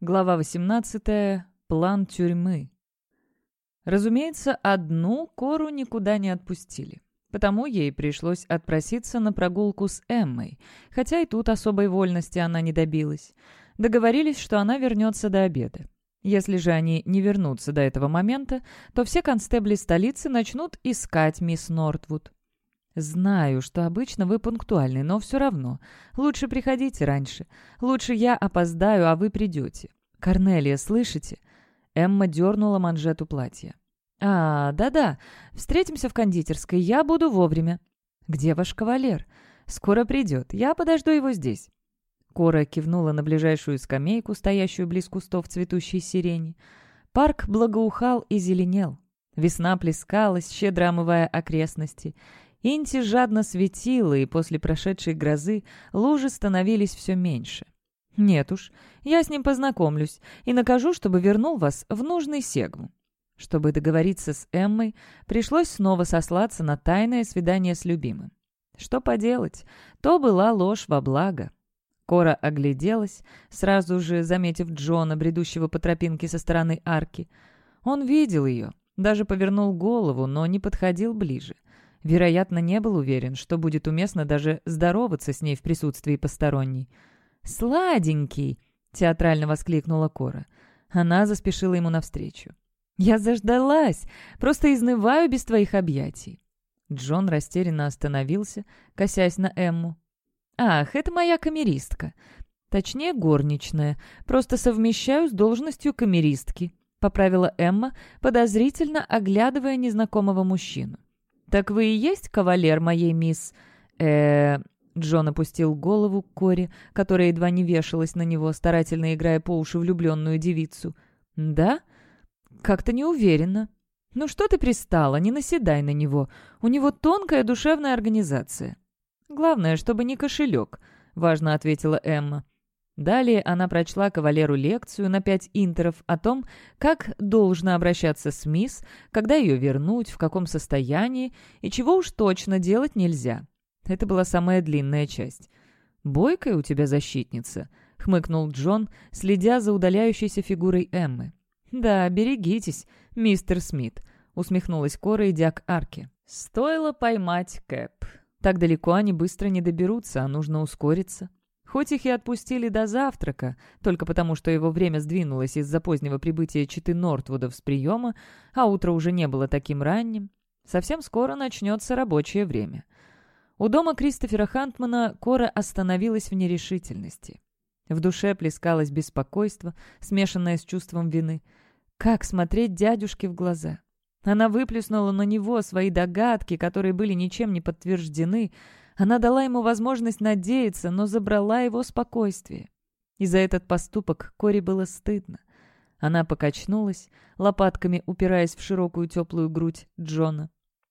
Глава 18. План тюрьмы. Разумеется, одну Кору никуда не отпустили. Потому ей пришлось отпроситься на прогулку с Эммой, хотя и тут особой вольности она не добилась. Договорились, что она вернется до обеда. Если же они не вернутся до этого момента, то все констебли столицы начнут искать мисс Нортвуд. «Знаю, что обычно вы пунктуальны, но все равно. Лучше приходите раньше. Лучше я опоздаю, а вы придете. Корнелия, слышите?» Эмма дернула манжету платья. «А, да-да. Встретимся в кондитерской. Я буду вовремя». «Где ваш кавалер?» «Скоро придет. Я подожду его здесь». Кора кивнула на ближайшую скамейку, стоящую близ кустов цветущей сирени. Парк благоухал и зеленел. Весна плескалась, щедро омывая окрестности. Инти жадно светила, и после прошедшей грозы лужи становились все меньше. «Нет уж, я с ним познакомлюсь и накажу, чтобы вернул вас в нужный сегму». Чтобы договориться с Эммой, пришлось снова сослаться на тайное свидание с любимым. Что поделать, то была ложь во благо. Кора огляделась, сразу же заметив Джона, бредущего по тропинке со стороны арки. Он видел ее, даже повернул голову, но не подходил ближе. Вероятно, не был уверен, что будет уместно даже здороваться с ней в присутствии посторонней. «Сладенький!» — театрально воскликнула Кора. Она заспешила ему навстречу. «Я заждалась! Просто изнываю без твоих объятий!» Джон растерянно остановился, косясь на Эмму. «Ах, это моя камеристка. Точнее, горничная. Просто совмещаю с должностью камеристки», — поправила Эмма, подозрительно оглядывая незнакомого мужчину. «Так вы и есть кавалер моей мисс...» э Джон опустил голову к Коре, которая едва не вешалась на него, старательно играя по уши влюбленную девицу. «Да? Как-то не уверенно. Ну что ты пристала, не наседай на него. У него тонкая душевная организация». «Главное, чтобы не кошелек», — важно ответила Эмма. Далее она прочла кавалеру лекцию на пять интеров о том, как должно обращаться с мисс, когда ее вернуть, в каком состоянии и чего уж точно делать нельзя. Это была самая длинная часть. «Бойкая у тебя защитница», — хмыкнул Джон, следя за удаляющейся фигурой Эммы. «Да, берегитесь, мистер Смит», — усмехнулась Кора, идя к арке. «Стоило поймать Кэп. Так далеко они быстро не доберутся, а нужно ускориться». Хоть их и отпустили до завтрака, только потому, что его время сдвинулось из-за позднего прибытия читы Нортвудов с приема, а утро уже не было таким ранним, совсем скоро начнется рабочее время. У дома Кристофера Хантмана Кора остановилась в нерешительности. В душе плескалось беспокойство, смешанное с чувством вины. Как смотреть дядюшке в глаза? Она выплеснула на него свои догадки, которые были ничем не подтверждены, она дала ему возможность надеяться, но забрала его спокойствие. И за этот поступок Кори было стыдно. Она покачнулась, лопатками упираясь в широкую теплую грудь Джона.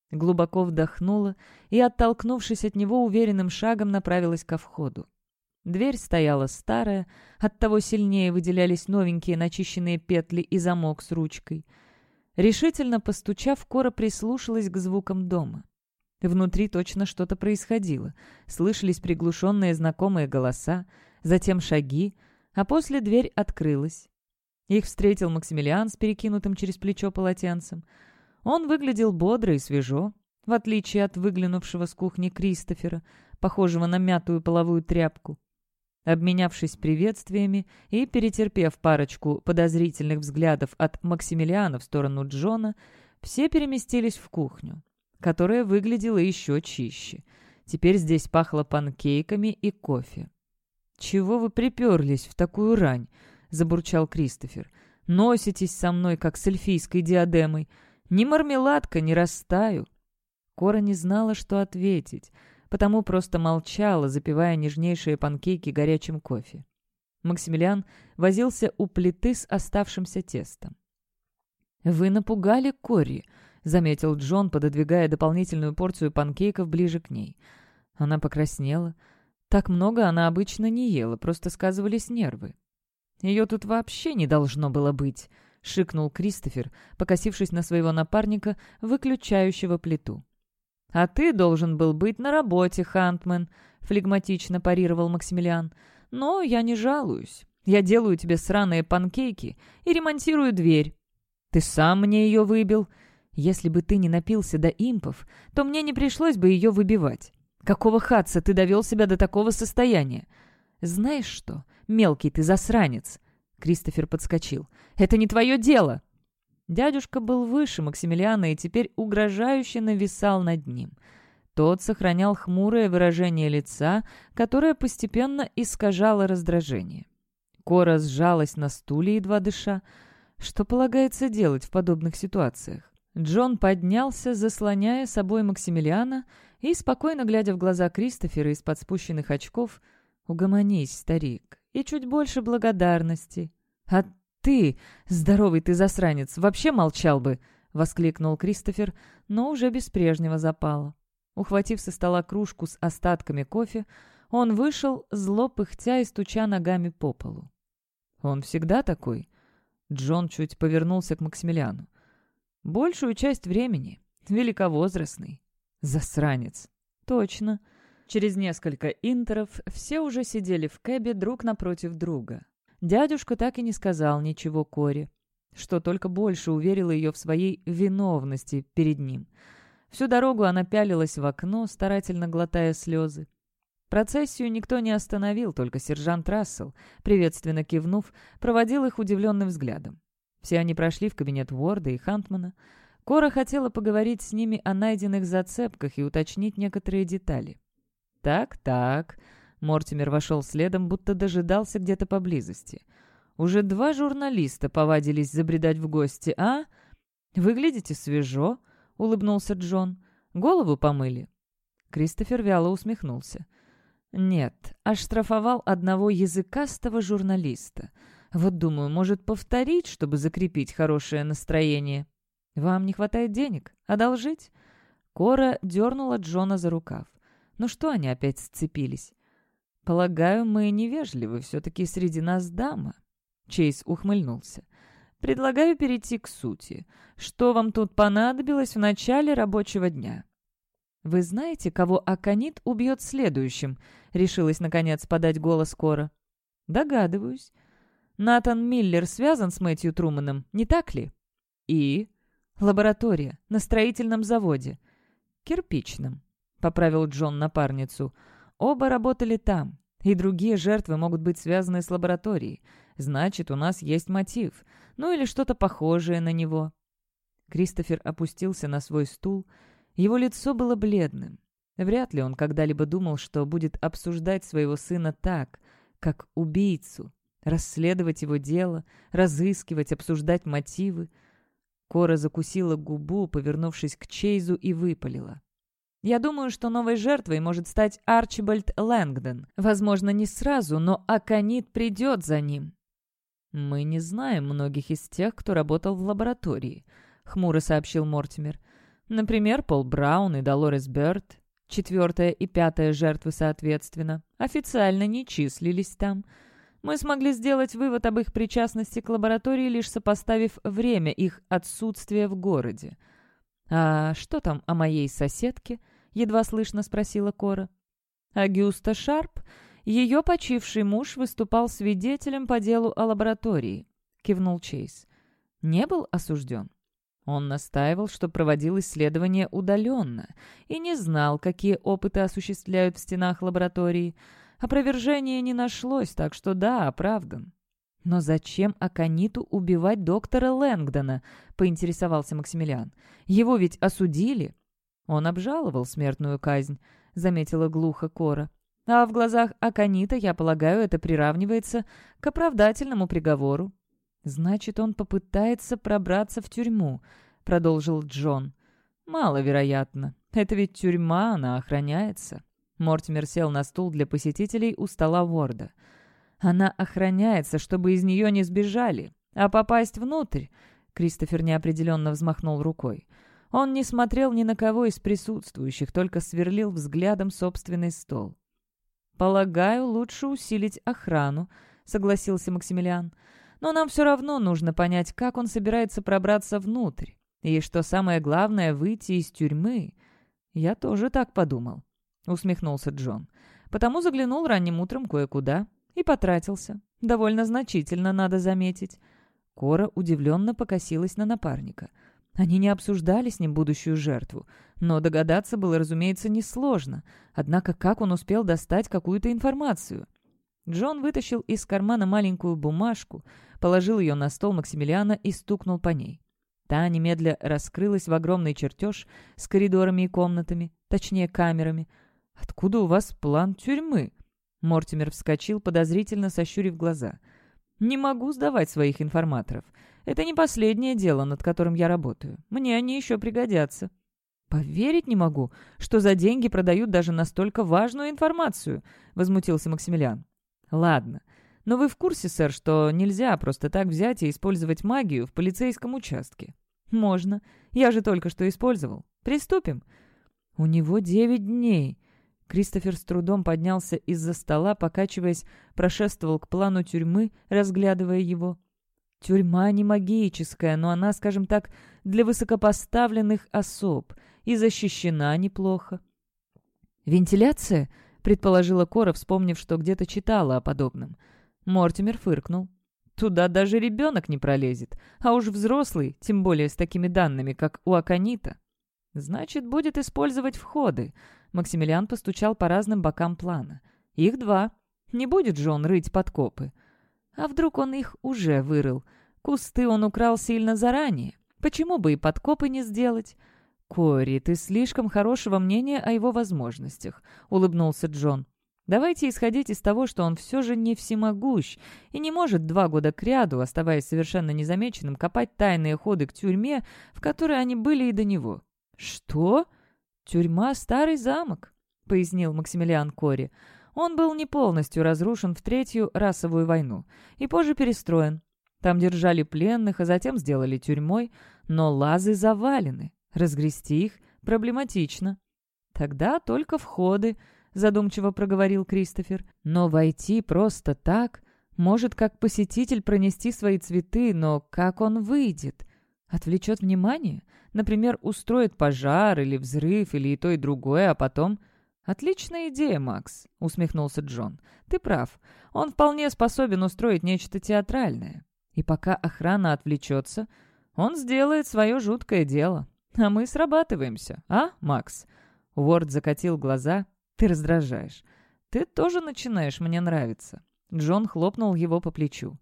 Глубоко вдохнула и, оттолкнувшись от него, уверенным шагом направилась ко входу. Дверь стояла старая, оттого сильнее выделялись новенькие начищенные петли и замок с ручкой. Решительно постучав, Кора прислушалась к звукам дома. Внутри точно что-то происходило. Слышались приглушенные знакомые голоса, затем шаги, а после дверь открылась. Их встретил Максимилиан с перекинутым через плечо полотенцем. Он выглядел бодро и свежо, в отличие от выглянувшего с кухни Кристофера, похожего на мятую половую тряпку. Обменявшись приветствиями и перетерпев парочку подозрительных взглядов от Максимилиана в сторону Джона, все переместились в кухню которая выглядела еще чище. Теперь здесь пахло панкейками и кофе. «Чего вы приперлись в такую рань?» — забурчал Кристофер. «Носитесь со мной, как с эльфийской диадемой. Ни мармеладка, не растаю». Кора не знала, что ответить, потому просто молчала, запивая нежнейшие панкейки горячим кофе. Максимилиан возился у плиты с оставшимся тестом. «Вы напугали Кори», заметил Джон, пододвигая дополнительную порцию панкейков ближе к ней. Она покраснела. Так много она обычно не ела, просто сказывались нервы. «Ее тут вообще не должно было быть», — шикнул Кристофер, покосившись на своего напарника, выключающего плиту. «А ты должен был быть на работе, Хантмен», — флегматично парировал Максимилиан. «Но я не жалуюсь. Я делаю тебе сраные панкейки и ремонтирую дверь. Ты сам мне ее выбил. Если бы ты не напился до импов, то мне не пришлось бы ее выбивать. Какого хатца ты довел себя до такого состояния? Знаешь что, мелкий ты засранец!» Кристофер подскочил. «Это не твое дело!» Дядюшка был выше Максимилиана и теперь угрожающе нависал над ним. Тот сохранял хмурое выражение лица, которое постепенно искажало раздражение. Кора сжалась на стуле, едва дыша. Что полагается делать в подобных ситуациях? Джон поднялся, заслоняя собой Максимилиана, и, спокойно глядя в глаза Кристофера из-под спущенных очков, «Угомонись, старик, и чуть больше благодарности. А ты, здоровый ты засранец, вообще молчал бы!» — воскликнул Кристофер, но уже без прежнего запала. Ухватив со стола кружку с остатками кофе, он вышел, зло пыхтя и стуча ногами по полу. «Он всегда такой?» Джон чуть повернулся к Максимилиану. «Большую часть времени. Великовозрастный. Засранец. Точно». Через несколько интеров все уже сидели в кэбе друг напротив друга. Дядюшка так и не сказал ничего Коре, что только больше уверило ее в своей виновности перед ним. Всю дорогу она пялилась в окно, старательно глотая слезы. Процессию никто не остановил, только сержант Рассел, приветственно кивнув, проводил их удивленным взглядом. Все они прошли в кабинет Уорда и Хантмана. Кора хотела поговорить с ними о найденных зацепках и уточнить некоторые детали. «Так-так», Мортимер вошел следом, будто дожидался где-то поблизости. «Уже два журналиста повадились забредать в гости, а? Выглядите свежо», — улыбнулся Джон. «Голову помыли?» Кристофер вяло усмехнулся. «Нет, оштрафовал одного языкастого журналиста. Вот думаю, может повторить, чтобы закрепить хорошее настроение. Вам не хватает денег? Одолжить?» Кора дернула Джона за рукав. «Ну что они опять сцепились?» «Полагаю, мы невежливы, все-таки среди нас дама». Чейз ухмыльнулся. «Предлагаю перейти к сути. Что вам тут понадобилось в начале рабочего дня?» «Вы знаете, кого Аконит убьет следующим?» — решилась, наконец, подать голос Кора. «Догадываюсь. Натан Миллер связан с Мэтью Труманом, не так ли?» «И?» «Лаборатория. На строительном заводе. Кирпичном», — поправил Джон напарницу. Оба работали там, и другие жертвы могут быть связаны с лабораторией. Значит, у нас есть мотив, ну или что-то похожее на него». Кристофер опустился на свой стул. Его лицо было бледным. Вряд ли он когда-либо думал, что будет обсуждать своего сына так, как убийцу, расследовать его дело, разыскивать, обсуждать мотивы. Кора закусила губу, повернувшись к Чейзу, и выпалила. Я думаю, что новой жертвой может стать Арчибальд Лэнгдон. Возможно, не сразу, но Аконит придет за ним. «Мы не знаем многих из тех, кто работал в лаборатории», — хмуро сообщил Мортимер. «Например, Пол Браун и Долорес Бёрд, четвертая и пятая жертвы соответственно, официально не числились там. Мы смогли сделать вывод об их причастности к лаборатории, лишь сопоставив время их отсутствия в городе. «А что там о моей соседке?» — едва слышно спросила Кора. «Агюста Шарп, ее почивший муж, выступал свидетелем по делу о лаборатории», — кивнул Чейз. «Не был осужден?» Он настаивал, что проводил исследование удаленно и не знал, какие опыты осуществляют в стенах лаборатории. Опровержения не нашлось, так что да, оправдан. «Но зачем Акониту убивать доктора Лэнгдона?» — поинтересовался Максимилиан. «Его ведь осудили». «Он обжаловал смертную казнь», — заметила глухо Кора. «А в глазах Аконита, я полагаю, это приравнивается к оправдательному приговору». «Значит, он попытается пробраться в тюрьму», — продолжил Джон. «Маловероятно. Это ведь тюрьма, она охраняется». Мортимер сел на стул для посетителей у стола Ворда. Она охраняется, чтобы из нее не сбежали. А попасть внутрь...» Кристофер неопределенно взмахнул рукой. Он не смотрел ни на кого из присутствующих, только сверлил взглядом собственный стол. «Полагаю, лучше усилить охрану», — согласился Максимилиан. «Но нам все равно нужно понять, как он собирается пробраться внутрь. И, что самое главное, выйти из тюрьмы». «Я тоже так подумал», — усмехнулся Джон. «Потому заглянул ранним утром кое-куда И потратился. Довольно значительно, надо заметить. Кора удивленно покосилась на напарника. Они не обсуждали с ним будущую жертву, но догадаться было, разумеется, несложно. Однако как он успел достать какую-то информацию? Джон вытащил из кармана маленькую бумажку, положил ее на стол Максимилиана и стукнул по ней. Та немедля раскрылась в огромный чертеж с коридорами и комнатами, точнее камерами. «Откуда у вас план тюрьмы?» Мортимер вскочил, подозрительно сощурив глаза. «Не могу сдавать своих информаторов. Это не последнее дело, над которым я работаю. Мне они еще пригодятся». «Поверить не могу, что за деньги продают даже настолько важную информацию», — возмутился Максимилиан. «Ладно, но вы в курсе, сэр, что нельзя просто так взять и использовать магию в полицейском участке? Можно. Я же только что использовал. Приступим. У него девять дней. Кристофер с трудом поднялся из-за стола, покачиваясь, прошествовал к плану тюрьмы, разглядывая его. Тюрьма не магическая, но она, скажем так, для высокопоставленных особ и защищена неплохо. «Вентиляция?» — предположила Кора, вспомнив, что где-то читала о подобном. Мортимер фыркнул. Туда даже ребенок не пролезет, а уж взрослый, тем более с такими данными, как у Аконита. Значит, будет использовать входы. Максимилиан постучал по разным бокам плана. Их два. Не будет же он рыть подкопы. А вдруг он их уже вырыл? Кусты он украл сильно заранее. Почему бы и подкопы не сделать? «Кори, ты слишком хорошего мнения о его возможностях», — улыбнулся Джон. Давайте исходить из того, что он все же не всемогущ и не может два года кряду, оставаясь совершенно незамеченным, копать тайные ходы к тюрьме, в которой они были и до него. «Что? Тюрьма — старый замок», — пояснил Максимилиан Кори. «Он был не полностью разрушен в Третью расовую войну и позже перестроен. Там держали пленных, а затем сделали тюрьмой, но лазы завалены. Разгрести их проблематично. Тогда только входы — задумчиво проговорил Кристофер. «Но войти просто так? Может, как посетитель пронести свои цветы, но как он выйдет? Отвлечет внимание? Например, устроит пожар или взрыв, или и то, и другое, а потом...» «Отличная идея, Макс», — усмехнулся Джон. «Ты прав. Он вполне способен устроить нечто театральное. И пока охрана отвлечется, он сделает свое жуткое дело. А мы срабатываемся, а, Макс?» Уорд закатил глаза «Ты раздражаешь. Ты тоже начинаешь мне нравиться». Джон хлопнул его по плечу.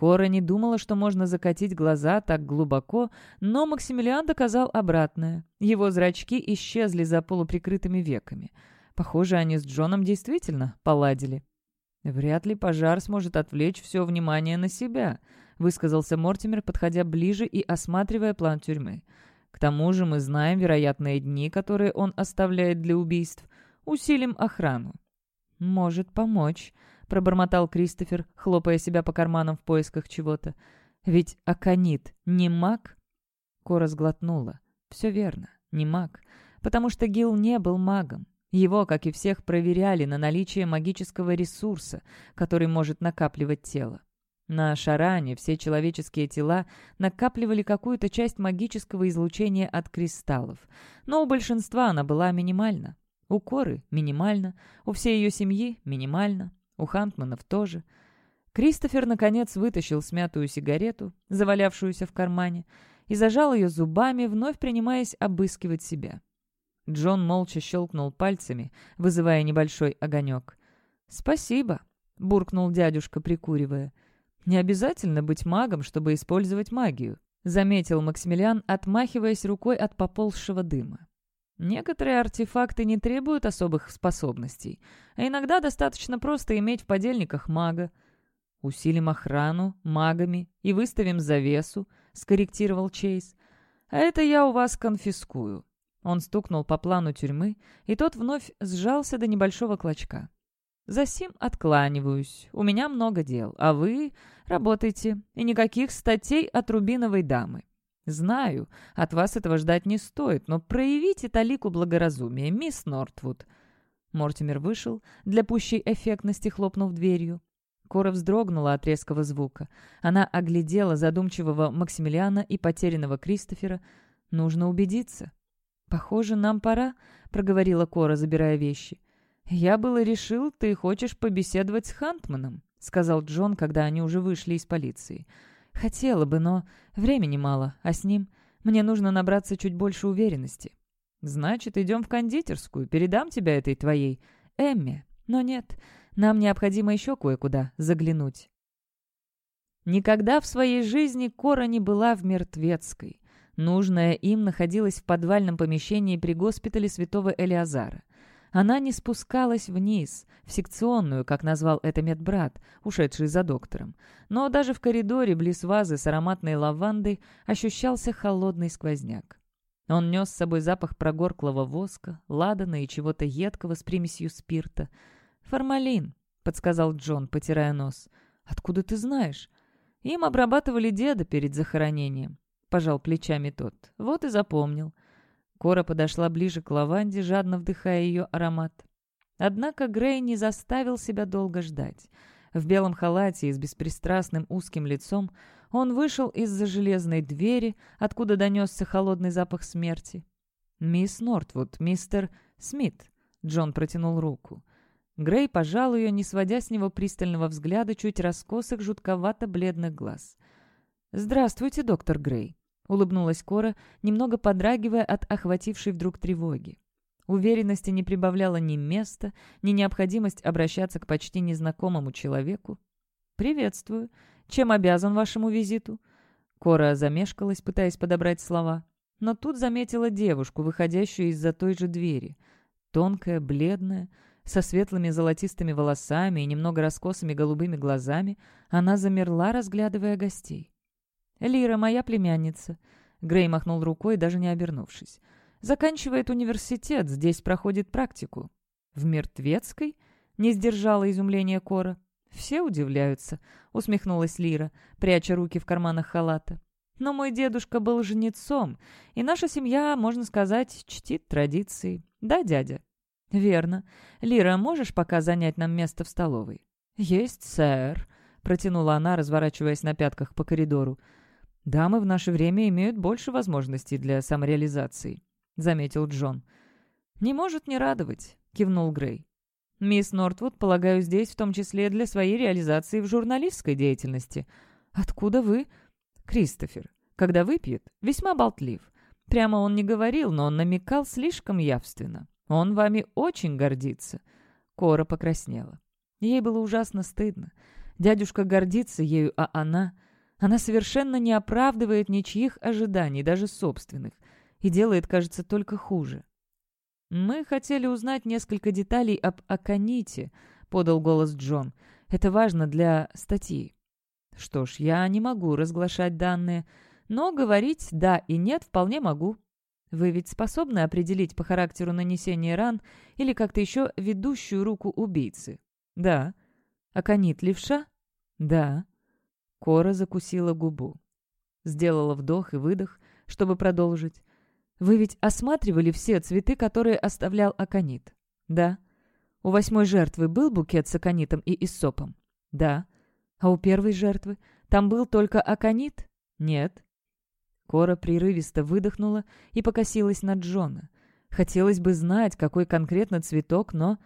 Кора не думала, что можно закатить глаза так глубоко, но Максимилиан доказал обратное. Его зрачки исчезли за полуприкрытыми веками. Похоже, они с Джоном действительно поладили. «Вряд ли пожар сможет отвлечь все внимание на себя», — высказался Мортимер, подходя ближе и осматривая план тюрьмы. «К тому же мы знаем вероятные дни, которые он оставляет для убийств. Усилим охрану». «Может помочь», — пробормотал Кристофер, хлопая себя по карманам в поисках чего-то. «Ведь Аконит не маг?» Кора сглотнула. «Все верно, не маг. Потому что Гил не был магом. Его, как и всех, проверяли на наличие магического ресурса, который может накапливать тело. На Шаране все человеческие тела накапливали какую-то часть магического излучения от кристаллов, но у большинства она была минимальна. У Коры минимально, у всей ее семьи минимально, у Хантманов тоже. Кристофер, наконец, вытащил смятую сигарету, завалявшуюся в кармане, и зажал ее зубами, вновь принимаясь обыскивать себя. Джон молча щелкнул пальцами, вызывая небольшой огонек. «Спасибо», — буркнул дядюшка, прикуривая. «Не обязательно быть магом, чтобы использовать магию», — заметил Максимилиан, отмахиваясь рукой от поползшего дыма. Некоторые артефакты не требуют особых способностей, а иногда достаточно просто иметь в подельниках мага. «Усилим охрану магами и выставим завесу», — скорректировал Чейз. «А это я у вас конфискую». Он стукнул по плану тюрьмы, и тот вновь сжался до небольшого клочка. «Засим откланиваюсь. У меня много дел, а вы работайте. И никаких статей от рубиновой дамы. «Знаю, от вас этого ждать не стоит, но проявите талику благоразумия, мисс Нортвуд». Мортимер вышел, для пущей эффектности хлопнув дверью. Кора вздрогнула от резкого звука. Она оглядела задумчивого Максимилиана и потерянного Кристофера. «Нужно убедиться». «Похоже, нам пора», — проговорила Кора, забирая вещи. «Я было решил, ты хочешь побеседовать с Хантманом», — сказал Джон, когда они уже вышли из полиции. «Хотела бы, но времени мало, а с ним мне нужно набраться чуть больше уверенности». «Значит, идем в кондитерскую, передам тебя этой твоей Эмме. Но нет, нам необходимо еще кое-куда заглянуть». Никогда в своей жизни Кора не была в Мертвецкой. Нужная им находилась в подвальном помещении при госпитале святого Элиазара. Она не спускалась вниз, в секционную, как назвал это медбрат, ушедший за доктором. Но даже в коридоре близ вазы с ароматной лавандой ощущался холодный сквозняк. Он нес с собой запах прогорклого воска, ладана и чего-то едкого с примесью спирта. «Формалин», — подсказал Джон, потирая нос. «Откуда ты знаешь?» «Им обрабатывали деда перед захоронением», — пожал плечами тот. «Вот и запомнил». Кора подошла ближе к лаванде, жадно вдыхая ее аромат. Однако Грей не заставил себя долго ждать. В белом халате и с беспристрастным узким лицом он вышел из-за железной двери, откуда донесся холодный запах смерти. «Мисс Нортвуд, мистер Смит», — Джон протянул руку. Грей пожал ее, не сводя с него пристального взгляда чуть раскосых, жутковато-бледных глаз. «Здравствуйте, доктор Грей», улыбнулась Кора, немного подрагивая от охватившей вдруг тревоги. Уверенности не прибавляла ни места, ни необходимость обращаться к почти незнакомому человеку. «Приветствую. Чем обязан вашему визиту?» Кора замешкалась, пытаясь подобрать слова, но тут заметила девушку, выходящую из-за той же двери. Тонкая, бледная, со светлыми золотистыми волосами и немного раскосыми голубыми глазами, она замерла, разглядывая гостей. «Лира, моя племянница». Грей махнул рукой, даже не обернувшись. «Заканчивает университет, здесь проходит практику». «В Мертвецкой?» — не сдержала изумление Кора. «Все удивляются», — усмехнулась Лира, пряча руки в карманах халата. «Но мой дедушка был жнецом, и наша семья, можно сказать, чтит традиции. Да, дядя?» «Верно. Лира, можешь пока занять нам место в столовой?» «Есть, сэр», — протянула она, разворачиваясь на пятках по коридору. «Дамы в наше время имеют больше возможностей для самореализации», — заметил Джон. «Не может не радовать», — кивнул Грей. «Мисс Нортвуд, полагаю, здесь в том числе для своей реализации в журналистской деятельности. Откуда вы?» «Кристофер. Когда выпьет, весьма болтлив. Прямо он не говорил, но он намекал слишком явственно. Он вами очень гордится». Кора покраснела. Ей было ужасно стыдно. Дядюшка гордится ею, а она... Она совершенно не оправдывает ничьих ожиданий, даже собственных, и делает, кажется, только хуже. «Мы хотели узнать несколько деталей об Аконите», — подал голос Джон. «Это важно для статьи». «Что ж, я не могу разглашать данные, но говорить «да» и «нет» вполне могу. Вы ведь способны определить по характеру нанесения ран или как-то еще ведущую руку убийцы?» «Да». «Аконит левша?» «Да». Кора закусила губу. Сделала вдох и выдох, чтобы продолжить. «Вы ведь осматривали все цветы, которые оставлял Аконит?» «Да». «У восьмой жертвы был букет с Аконитом и Иссопом?» «Да». «А у первой жертвы? Там был только Аконит?» «Нет». Кора прерывисто выдохнула и покосилась на Джона. Хотелось бы знать, какой конкретно цветок, но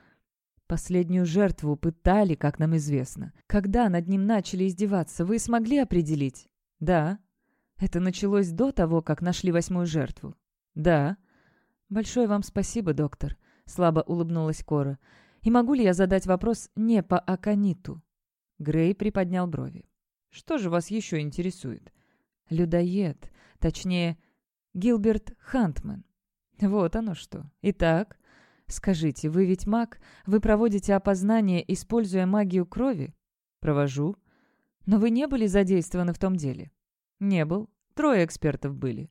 Последнюю жертву пытали, как нам известно. Когда над ним начали издеваться, вы смогли определить? Да. Это началось до того, как нашли восьмую жертву? Да. Большое вам спасибо, доктор. Слабо улыбнулась Кора. И могу ли я задать вопрос не по Акониту? Грей приподнял брови. Что же вас еще интересует? Людоед. Точнее, Гилберт Хантман. Вот оно что. Итак, «Скажите, вы ведь маг? Вы проводите опознание, используя магию крови?» «Провожу». «Но вы не были задействованы в том деле?» «Не был. Трое экспертов были».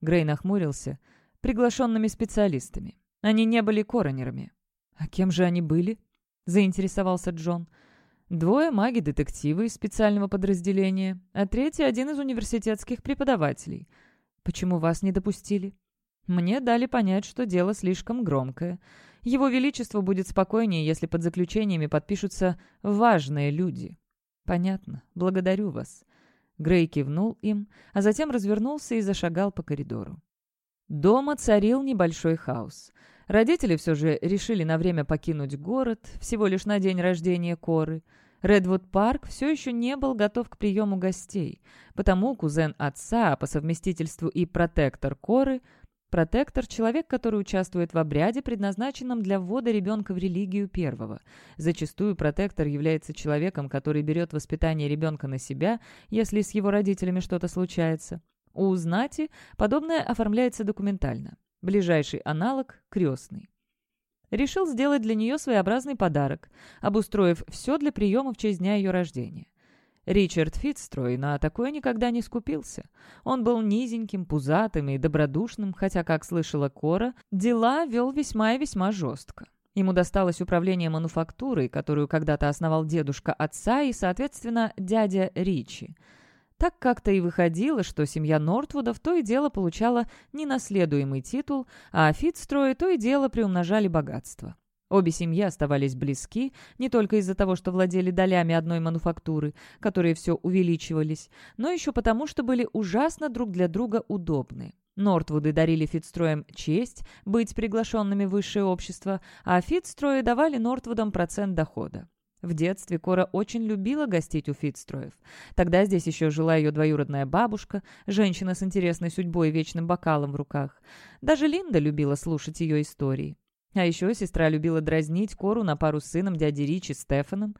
Грей нахмурился. «Приглашенными специалистами. Они не были коронерами». «А кем же они были?» — заинтересовался Джон. «Двое маги-детективы из специального подразделения, а третий — один из университетских преподавателей. Почему вас не допустили?» Мне дали понять, что дело слишком громкое. Его Величество будет спокойнее, если под заключениями подпишутся важные люди. Понятно. Благодарю вас. Грей кивнул им, а затем развернулся и зашагал по коридору. Дома царил небольшой хаос. Родители все же решили на время покинуть город, всего лишь на день рождения Коры. Редвуд Парк все еще не был готов к приему гостей, потому кузен отца, по совместительству и протектор Коры, Протектор – человек, который участвует в обряде, предназначенном для ввода ребенка в религию первого. Зачастую протектор является человеком, который берет воспитание ребенка на себя, если с его родителями что-то случается. У знати подобное оформляется документально. Ближайший аналог – крестный. Решил сделать для нее своеобразный подарок, обустроив все для приема в честь дня ее рождения. Ричард Фитстрой на такое никогда не скупился. Он был низеньким, пузатым и добродушным, хотя, как слышала Кора, дела вел весьма и весьма жестко. Ему досталось управление мануфактурой, которую когда-то основал дедушка отца и, соответственно, дядя Ричи. Так как-то и выходило, что семья Нортвудов то и дело получала ненаследуемый титул, а Фитстрои то и дело приумножали богатство. Обе семьи оставались близки не только из-за того, что владели долями одной мануфактуры, которые все увеличивались, но еще потому, что были ужасно друг для друга удобны. Нортвуды дарили Фитстроям честь быть приглашенными в высшее общество, а Фитстрои давали Нортвудам процент дохода. В детстве Кора очень любила гостить у Фитстроев. Тогда здесь еще жила ее двоюродная бабушка, женщина с интересной судьбой и вечным бокалом в руках. Даже Линда любила слушать ее истории. А еще сестра любила дразнить Кору на пару с сыном дяди Ричи Стефаном.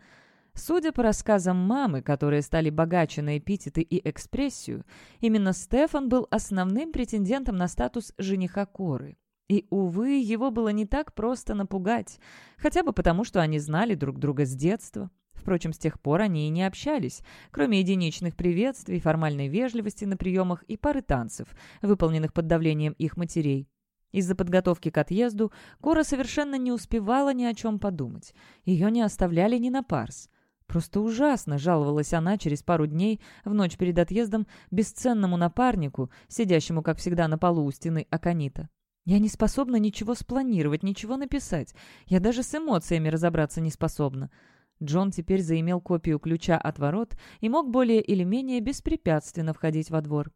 Судя по рассказам мамы, которые стали богаче на эпитеты и экспрессию, именно Стефан был основным претендентом на статус жениха Коры. И, увы, его было не так просто напугать, хотя бы потому, что они знали друг друга с детства. Впрочем, с тех пор они и не общались, кроме единичных приветствий, формальной вежливости на приемах и пары танцев, выполненных под давлением их матерей. Из-за подготовки к отъезду Кора совершенно не успевала ни о чем подумать. Ее не оставляли ни на парс. Просто ужасно, жаловалась она через пару дней, в ночь перед отъездом, бесценному напарнику, сидящему, как всегда, на полу у стены Аканита. «Я не способна ничего спланировать, ничего написать. Я даже с эмоциями разобраться не способна». Джон теперь заимел копию ключа от ворот и мог более или менее беспрепятственно входить во двор.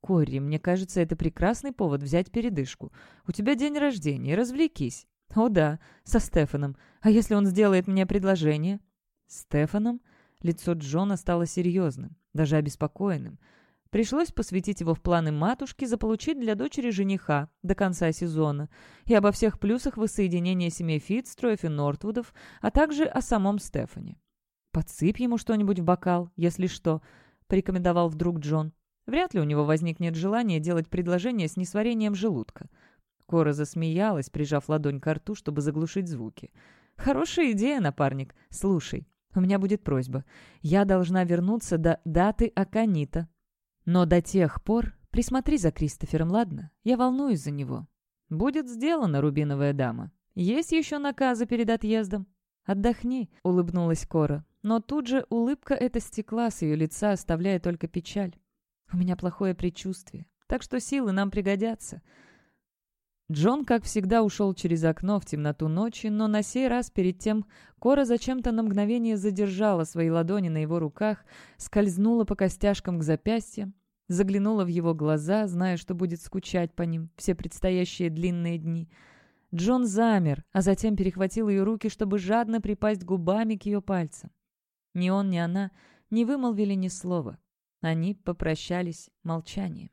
«Корри, мне кажется, это прекрасный повод взять передышку. У тебя день рождения, развлекись». «О да, со Стефаном. А если он сделает мне предложение?» «Стефаном?» Лицо Джона стало серьезным, даже обеспокоенным. Пришлось посвятить его в планы матушки заполучить для дочери жениха до конца сезона и обо всех плюсах воссоединения семей Фитстроев и Нортвудов, а также о самом Стефане. «Подсыпь ему что-нибудь в бокал, если что», — порекомендовал вдруг Джон. Вряд ли у него возникнет желание делать предложение с несварением желудка. Кора засмеялась, прижав ладонь к рту, чтобы заглушить звуки. «Хорошая идея, напарник. Слушай, у меня будет просьба. Я должна вернуться до даты Аканита. Но до тех пор присмотри за Кристофером, ладно? Я волнуюсь за него». «Будет сделано, рубиновая дама. Есть еще наказы перед отъездом?» «Отдохни», — улыбнулась Кора. Но тут же улыбка эта стекла с ее лица, оставляя только печаль. У меня плохое предчувствие, так что силы нам пригодятся». Джон, как всегда, ушел через окно в темноту ночи, но на сей раз перед тем Кора зачем-то на мгновение задержала свои ладони на его руках, скользнула по костяшкам к запястьям, заглянула в его глаза, зная, что будет скучать по ним все предстоящие длинные дни. Джон замер, а затем перехватил ее руки, чтобы жадно припасть губами к ее пальцам. Ни он, ни она не вымолвили ни слова. Они попрощались молчанием.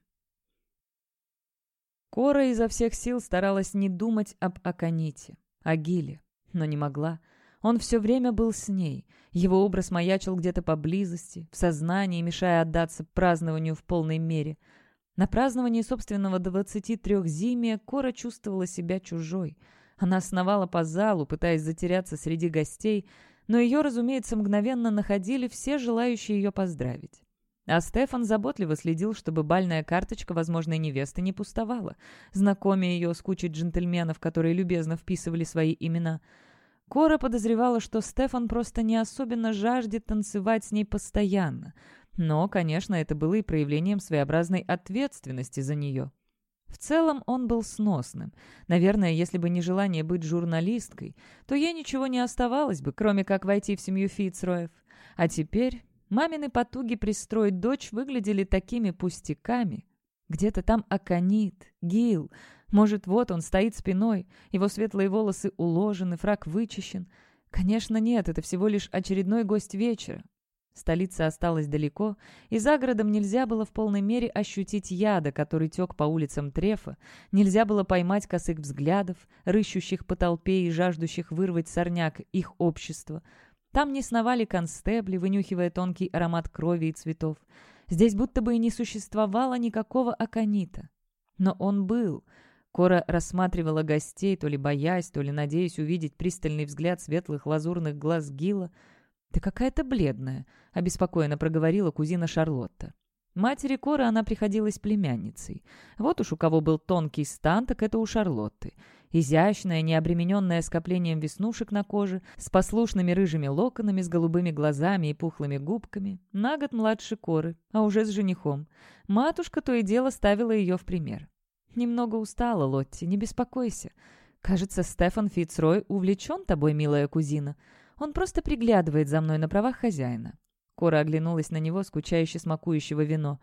Кора изо всех сил старалась не думать об Аконите, о Гиле, но не могла. Он все время был с ней. Его образ маячил где-то поблизости, в сознании, мешая отдаться празднованию в полной мере. На праздновании собственного 23 зимия Кора чувствовала себя чужой. Она сновала по залу, пытаясь затеряться среди гостей, но ее, разумеется, мгновенно находили все желающие ее поздравить. А Стефан заботливо следил, чтобы бальная карточка возможной невесты не пустовала, знакомя ее с кучей джентльменов, которые любезно вписывали свои имена. Кора подозревала, что Стефан просто не особенно жаждет танцевать с ней постоянно. Но, конечно, это было и проявлением своеобразной ответственности за нее. В целом он был сносным. Наверное, если бы не желание быть журналисткой, то ей ничего не оставалось бы, кроме как войти в семью Фицроев. А теперь Мамины потуги пристроить дочь выглядели такими пустяками. Где-то там Аконит, Гил. Может, вот он стоит спиной, его светлые волосы уложены, фраг вычищен. Конечно, нет, это всего лишь очередной гость вечера. Столица осталась далеко, и за городом нельзя было в полной мере ощутить яда, который тек по улицам Трефа, нельзя было поймать косых взглядов, рыщущих по толпе и жаждущих вырвать сорняк их общества. Там не сновали констебли, вынюхивая тонкий аромат крови и цветов. Здесь будто бы и не существовало никакого аконита. Но он был. Кора рассматривала гостей, то ли боясь, то ли надеясь увидеть пристальный взгляд светлых лазурных глаз Гила — «Ты какая-то бледная», — обеспокоенно проговорила кузина Шарлотта. Матери Коры она приходилась племянницей. Вот уж у кого был тонкий стан, так это у Шарлотты. Изящное, необремененное скоплением веснушек на коже, с послушными рыжими локонами, с голубыми глазами и пухлыми губками. На год младше Коры, а уже с женихом. Матушка то и дело ставила ее в пример. «Немного устала, Лотти, не беспокойся. Кажется, Стефан Фицрой увлечен тобой, милая кузина. Он просто приглядывает за мной на правах хозяина». Кора оглянулась на него, скучающе смакующего вино.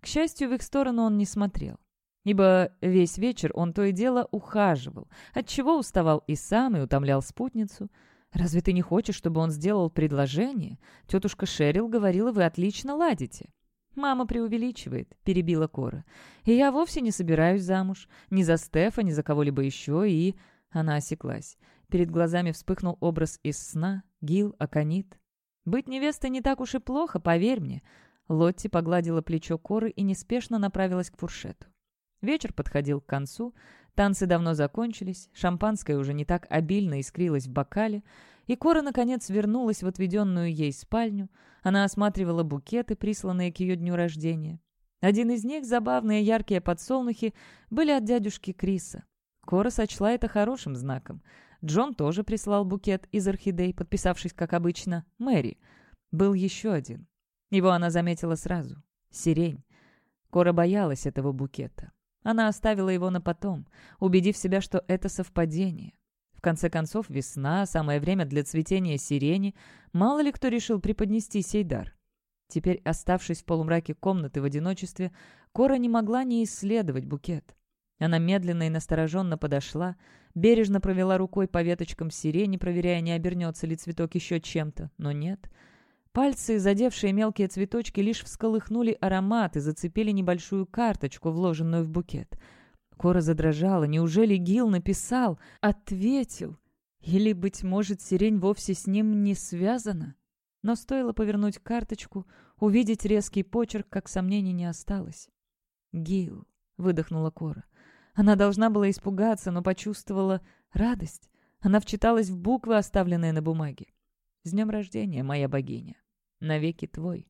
К счастью, в их сторону он не смотрел. Ибо весь вечер он то и дело ухаживал, отчего уставал и сам, и утомлял спутницу. «Разве ты не хочешь, чтобы он сделал предложение? Тетушка Шерил говорила, вы отлично ладите». «Мама преувеличивает», — перебила Кора. «И я вовсе не собираюсь замуж. Ни за Стефа, ни за кого-либо еще, и...» Она осеклась. Перед глазами вспыхнул образ из сна, Гил, Аконит. «Быть невестой не так уж и плохо, поверь мне». Лотти погладила плечо Коры и неспешно направилась к фуршету. Вечер подходил к концу, танцы давно закончились, шампанское уже не так обильно искрилось в бокале, и Кора, наконец, вернулась в отведенную ей спальню. Она осматривала букеты, присланные к ее дню рождения. Один из них, забавные яркие подсолнухи, были от дядюшки Криса. Кора сочла это хорошим знаком. Джон тоже прислал букет из орхидей, подписавшись, как обычно, Мэри. Был еще один. Его она заметила сразу. Сирень. Кора боялась этого букета. Она оставила его на потом, убедив себя, что это совпадение. В конце концов, весна, самое время для цветения сирени. Мало ли кто решил преподнести сей дар. Теперь, оставшись в полумраке комнаты в одиночестве, Кора не могла не исследовать букет. Она медленно и настороженно подошла, бережно провела рукой по веточкам сирени, проверяя, не обернется ли цветок еще чем-то, но нет. Пальцы, задевшие мелкие цветочки, лишь всколыхнули аромат и зацепили небольшую карточку, вложенную в букет. Кора задрожала. Неужели Гил написал? Ответил. Или, быть может, сирень вовсе с ним не связана? Но стоило повернуть карточку, увидеть резкий почерк, как сомнений не осталось. «Гил», — выдохнула Кора. Она должна была испугаться, но почувствовала радость. Она вчиталась в буквы, оставленные на бумаге. «С днем рождения, моя богиня! Навеки твой!»